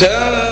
Duh.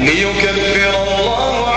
ليكفر الله